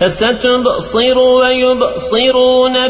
فستبصر ويبصرون